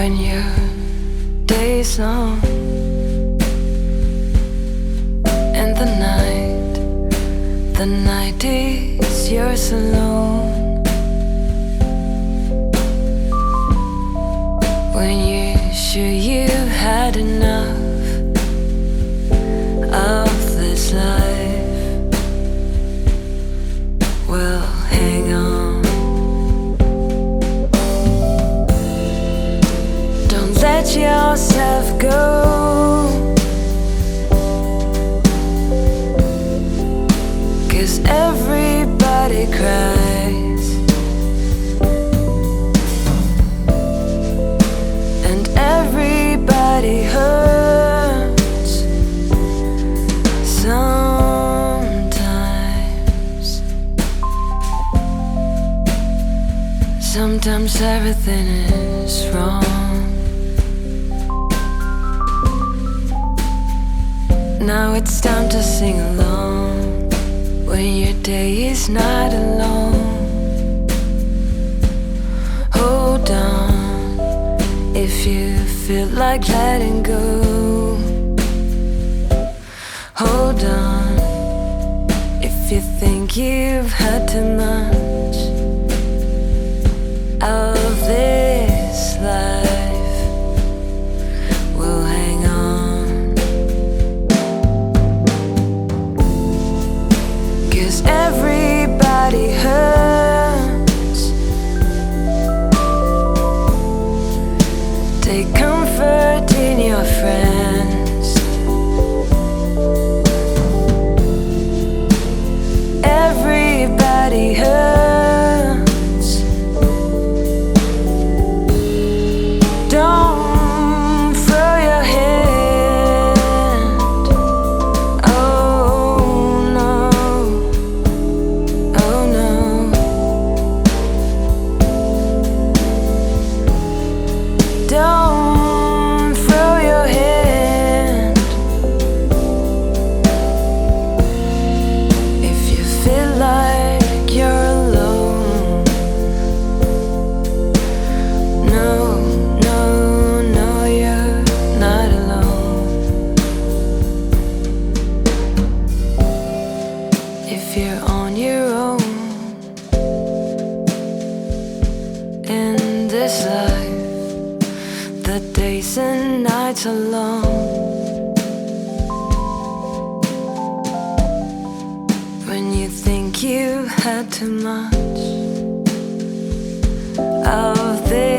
when your day's long and the night, the night is yours alone. When you're sure let yourself go. Cause everybody cries. And everybody hurts sometimes. Sometimes everything is wrong. Now it's time to sing along when your day is not alone. Hold on if you feel like letting go. Hold on if you think you've had too if you're on your own. In this life the days and nights are long. When you think you've had too much of this